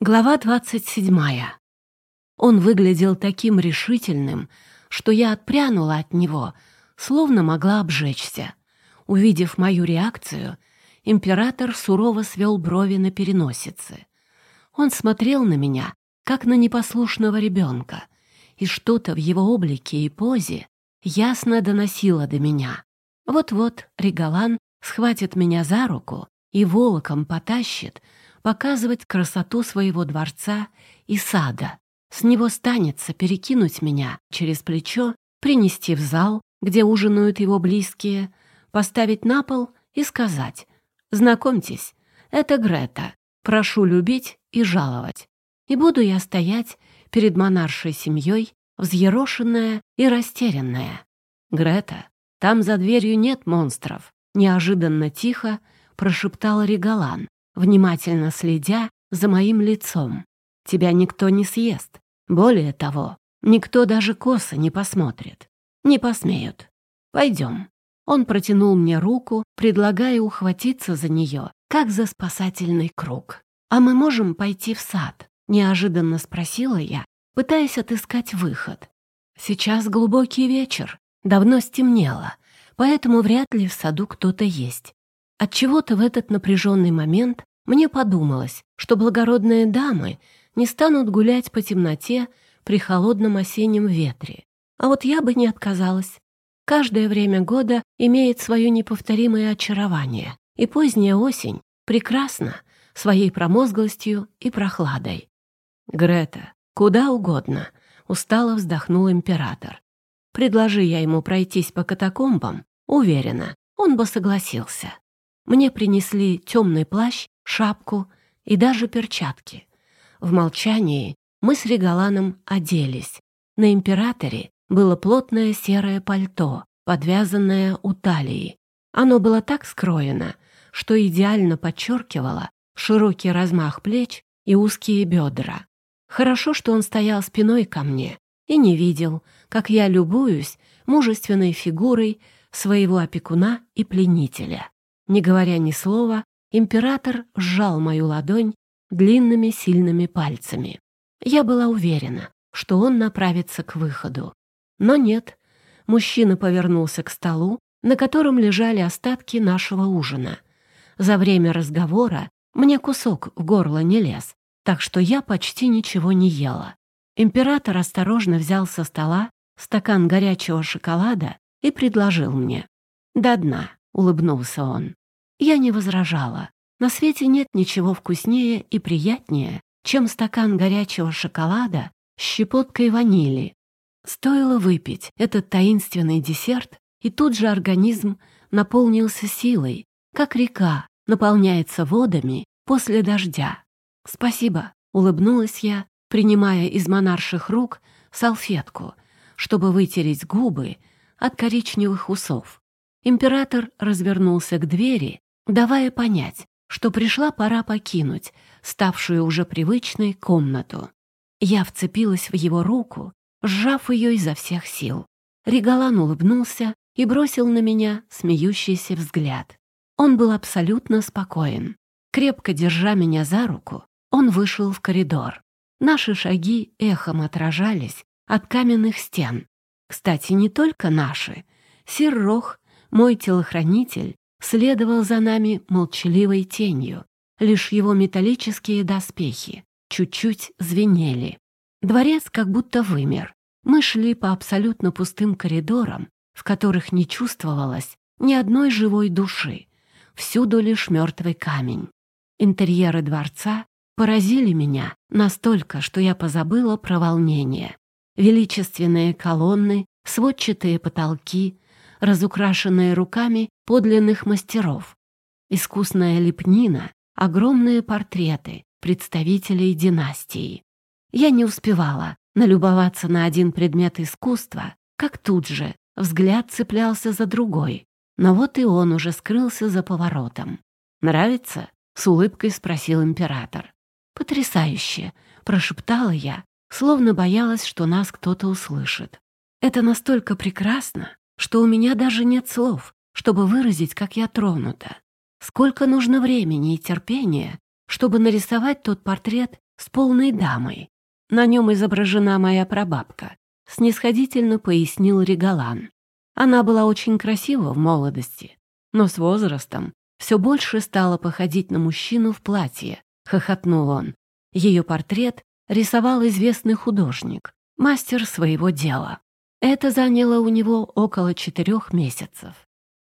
Глава двадцать седьмая. Он выглядел таким решительным, что я отпрянула от него, словно могла обжечься. Увидев мою реакцию, император сурово свел брови на переносице. Он смотрел на меня, как на непослушного ребенка, и что-то в его облике и позе ясно доносило до меня. Вот-вот Регалан схватит меня за руку и волоком потащит — показывать красоту своего дворца и сада. С него станется перекинуть меня через плечо, принести в зал, где ужинают его близкие, поставить на пол и сказать «Знакомьтесь, это Грета, прошу любить и жаловать». И буду я стоять перед монаршей семьей, взъерошенная и растерянная. «Грета, там за дверью нет монстров», — неожиданно тихо прошептал Регалан, внимательно следя за моим лицом. Тебя никто не съест. Более того, никто даже косо не посмотрит. Не посмеют. Пойдем. Он протянул мне руку, предлагая ухватиться за нее, как за спасательный круг. «А мы можем пойти в сад?» — неожиданно спросила я, пытаясь отыскать выход. Сейчас глубокий вечер, давно стемнело, поэтому вряд ли в саду кто-то есть. Отчего-то в этот напряженный момент мне подумалось, что благородные дамы не станут гулять по темноте при холодном осеннем ветре. А вот я бы не отказалась. Каждое время года имеет свое неповторимое очарование, и поздняя осень прекрасна своей промозглостью и прохладой. «Грета, куда угодно», — устало вздохнул император. «Предложи я ему пройтись по катакомбам, уверена, он бы согласился. Мне принесли темный плащ шапку и даже перчатки. В молчании мы с Регаланом оделись. На императоре было плотное серое пальто, подвязанное у талии. Оно было так скроено, что идеально подчеркивало широкий размах плеч и узкие бедра. Хорошо, что он стоял спиной ко мне и не видел, как я любуюсь мужественной фигурой своего опекуна и пленителя. Не говоря ни слова, Император сжал мою ладонь длинными сильными пальцами. Я была уверена, что он направится к выходу. Но нет. Мужчина повернулся к столу, на котором лежали остатки нашего ужина. За время разговора мне кусок в горло не лез, так что я почти ничего не ела. Император осторожно взял со стола стакан горячего шоколада и предложил мне. «До дна», — улыбнулся он. Я не возражала. На свете нет ничего вкуснее и приятнее, чем стакан горячего шоколада с щепоткой ванили. Стоило выпить этот таинственный десерт, и тут же организм наполнился силой, как река наполняется водами после дождя. «Спасибо», — улыбнулась я, принимая из монарших рук салфетку, чтобы вытереть губы от коричневых усов. Император развернулся к двери давая понять, что пришла пора покинуть ставшую уже привычной комнату. Я вцепилась в его руку, сжав ее изо всех сил. Регалан улыбнулся и бросил на меня смеющийся взгляд. Он был абсолютно спокоен. Крепко держа меня за руку, он вышел в коридор. Наши шаги эхом отражались от каменных стен. Кстати, не только наши. Сир Рох, мой телохранитель, следовал за нами молчаливой тенью. Лишь его металлические доспехи чуть-чуть звенели. Дворец как будто вымер. Мы шли по абсолютно пустым коридорам, в которых не чувствовалось ни одной живой души. Всюду лишь мертвый камень. Интерьеры дворца поразили меня настолько, что я позабыла про волнение. Величественные колонны, сводчатые потолки, разукрашенные руками подлинных мастеров. Искусная лепнина, огромные портреты представителей династии. Я не успевала налюбоваться на один предмет искусства, как тут же взгляд цеплялся за другой. Но вот и он уже скрылся за поворотом. «Нравится?» — с улыбкой спросил император. «Потрясающе!» — прошептала я, словно боялась, что нас кто-то услышит. «Это настолько прекрасно, что у меня даже нет слов, чтобы выразить, как я тронута. Сколько нужно времени и терпения, чтобы нарисовать тот портрет с полной дамой. На нем изображена моя прабабка, снисходительно пояснил Регалан. Она была очень красива в молодости, но с возрастом все больше стала походить на мужчину в платье, хохотнул он. Ее портрет рисовал известный художник, мастер своего дела. Это заняло у него около четырех месяцев.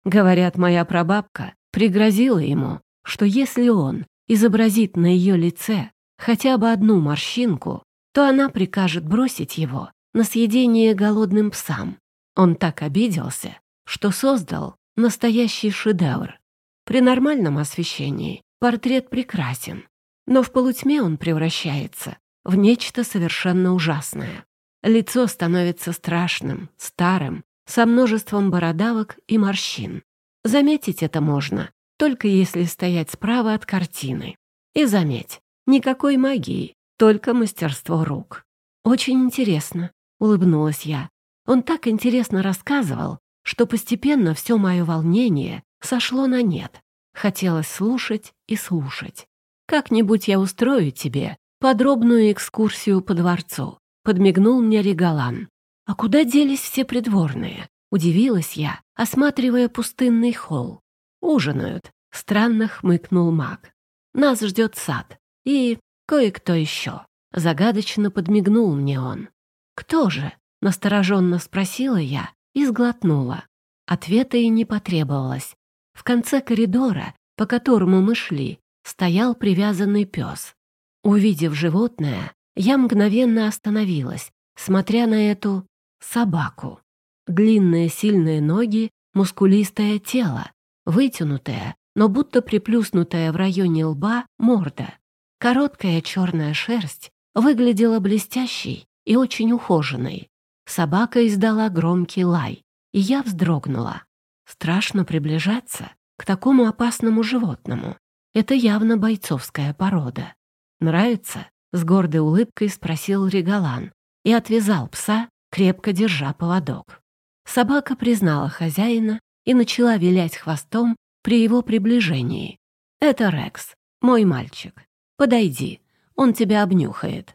Говорят, моя прабабка пригрозила ему, что если он изобразит на ее лице хотя бы одну морщинку, то она прикажет бросить его на съедение голодным псам. Он так обиделся, что создал настоящий шедевр. При нормальном освещении портрет прекрасен, но в полутьме он превращается в нечто совершенно ужасное. Лицо становится страшным, старым, со множеством бородавок и морщин. Заметить это можно, только если стоять справа от картины. И заметь, никакой магии, только мастерство рук. Очень интересно, улыбнулась я. Он так интересно рассказывал, что постепенно все мое волнение сошло на нет. Хотелось слушать и слушать. «Как-нибудь я устрою тебе подробную экскурсию по дворцу», — подмигнул мне Регалан. «А куда делись все придворные?» — удивилась я, осматривая пустынный холл. «Ужинают», — странно хмыкнул маг. «Нас ждет сад и кое-кто еще». Загадочно подмигнул мне он. «Кто же?» — настороженно спросила я и сглотнула. Ответа и не потребовалось. В конце коридора, по которому мы шли, стоял привязанный пес. Увидев животное, я мгновенно остановилась, смотря на эту собаку. Длинные сильные ноги, мускулистое тело, вытянутая, но будто приплюснутая в районе лба морда. Короткая черная шерсть выглядела блестящей и очень ухоженной. Собака издала громкий лай, и я вздрогнула. Страшно приближаться к такому опасному животному. Это явно бойцовская порода. «Нравится?» — с гордой улыбкой спросил Регалан и отвязал пса, крепко держа поводок. Собака признала хозяина и начала вилять хвостом при его приближении. «Это Рекс, мой мальчик. Подойди, он тебя обнюхает».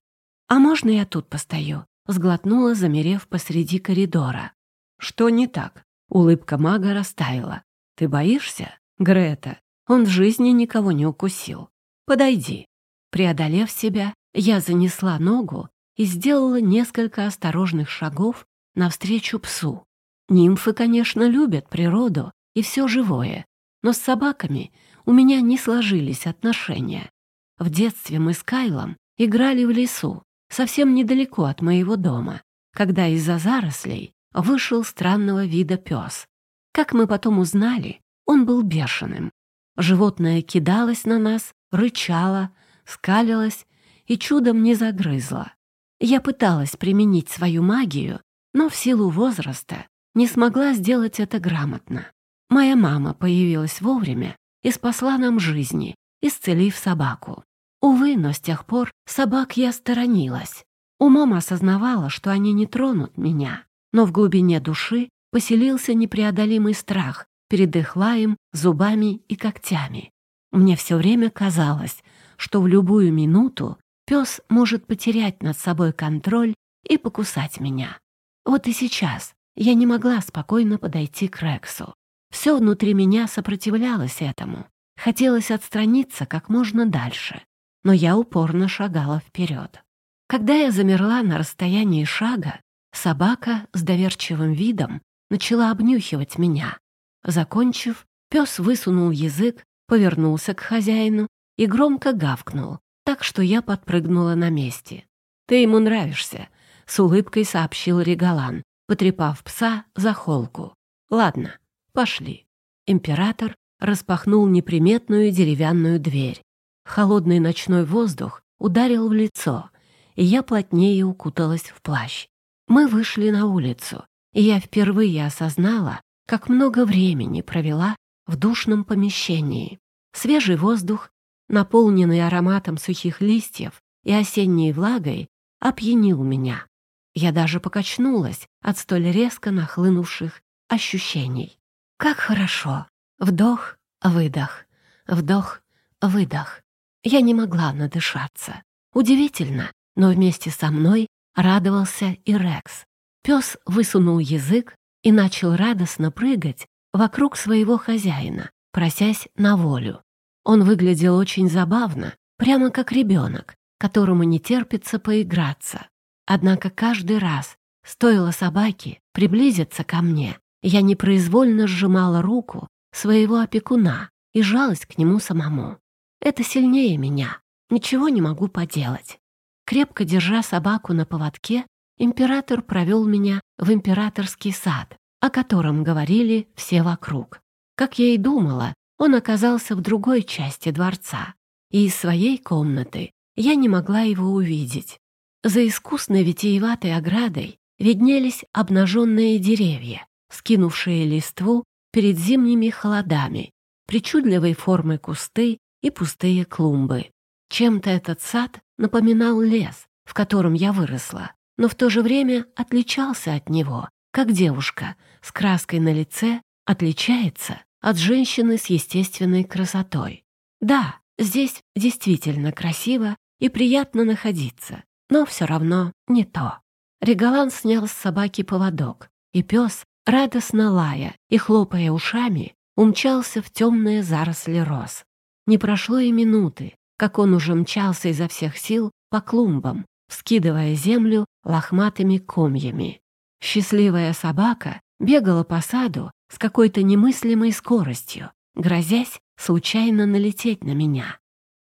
«А можно я тут постою?» — сглотнула, замерев посреди коридора. «Что не так?» — улыбка мага растаяла. «Ты боишься, Грета? Он в жизни никого не укусил. Подойди». Преодолев себя, я занесла ногу и сделала несколько осторожных шагов навстречу псу. Нимфы, конечно, любят природу и все живое, но с собаками у меня не сложились отношения. В детстве мы с Кайлом играли в лесу, совсем недалеко от моего дома, когда из-за зарослей вышел странного вида пес. Как мы потом узнали, он был бешеным. Животное кидалось на нас, рычало, скалилось и чудом не загрызло. Я пыталась применить свою магию, но в силу возраста не смогла сделать это грамотно. Моя мама появилась вовремя и спасла нам жизни, исцелив собаку. Увы, но с тех пор собак я сторонилась. Умом осознавала, что они не тронут меня, но в глубине души поселился непреодолимый страх перед их лаем, зубами и когтями. Мне все время казалось, что в любую минуту пес может потерять над собой контроль и покусать меня. Вот и сейчас я не могла спокойно подойти к Рексу. Все внутри меня сопротивлялось этому. Хотелось отстраниться как можно дальше, но я упорно шагала вперед. Когда я замерла на расстоянии шага, собака с доверчивым видом начала обнюхивать меня. Закончив, пес высунул язык, повернулся к хозяину и громко гавкнул, так что я подпрыгнула на месте. «Ты ему нравишься», — с улыбкой сообщил Регалан, потрепав пса за холку. «Ладно, пошли». Император распахнул неприметную деревянную дверь. Холодный ночной воздух ударил в лицо, и я плотнее укуталась в плащ. Мы вышли на улицу, и я впервые осознала, как много времени провела в душном помещении. Свежий воздух наполненный ароматом сухих листьев и осенней влагой, опьянил меня. Я даже покачнулась от столь резко нахлынувших ощущений. Как хорошо! Вдох, выдох, вдох, выдох. Я не могла надышаться. Удивительно, но вместе со мной радовался и Рекс. Пес высунул язык и начал радостно прыгать вокруг своего хозяина, просясь на волю. Он выглядел очень забавно, прямо как ребенок, которому не терпится поиграться. Однако каждый раз, стоило собаке приблизиться ко мне, я непроизвольно сжимала руку своего опекуна и жалость к нему самому. Это сильнее меня, ничего не могу поделать. Крепко держа собаку на поводке, император провел меня в императорский сад, о котором говорили все вокруг. Как я и думала, он оказался в другой части дворца, и из своей комнаты я не могла его увидеть. За искусной витиеватой оградой виднелись обнаженные деревья, скинувшие листву перед зимними холодами, причудливой формы кусты и пустые клумбы. Чем-то этот сад напоминал лес, в котором я выросла, но в то же время отличался от него, как девушка с краской на лице отличается от женщины с естественной красотой. Да, здесь действительно красиво и приятно находиться, но все равно не то. Регалан снял с собаки поводок, и пес, радостно лая и хлопая ушами, умчался в темные заросли роз. Не прошло и минуты, как он уже мчался изо всех сил по клумбам, вскидывая землю лохматыми комьями. Счастливая собака бегала по саду с какой-то немыслимой скоростью, грозясь случайно налететь на меня.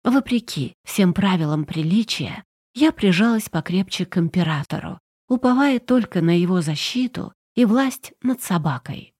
Вопреки всем правилам приличия, я прижалась покрепче к императору, уповая только на его защиту и власть над собакой.